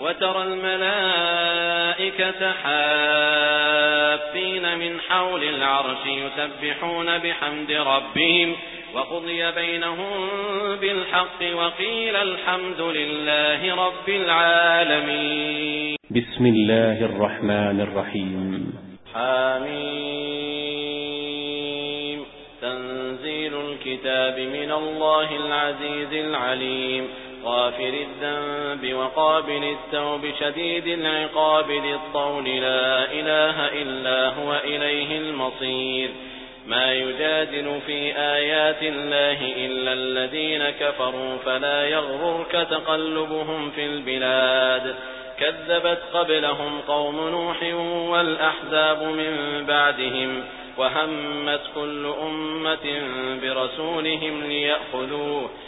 وترى الملائكة حافين من حول العرش يسبحون بحمد ربهم وقضي بينهم بالحق وقيل الحمد لله رب العالمين. بسم الله الرحمن الرحيم. حاميم تنزيل الكتاب من الله العزيز العليم. غافر الذنب وقابل التوب شديد العقاب للطول. لا إله إلا هو إليه المصير. ما يجادل في آيات الله إلا الذين كفروا فلا يغررك تقلبهم في البلاد. كذبت قبلهم قوم نوح والأحزاب من بعدهم وهمت كل أمة برسولهم ليأخذوه.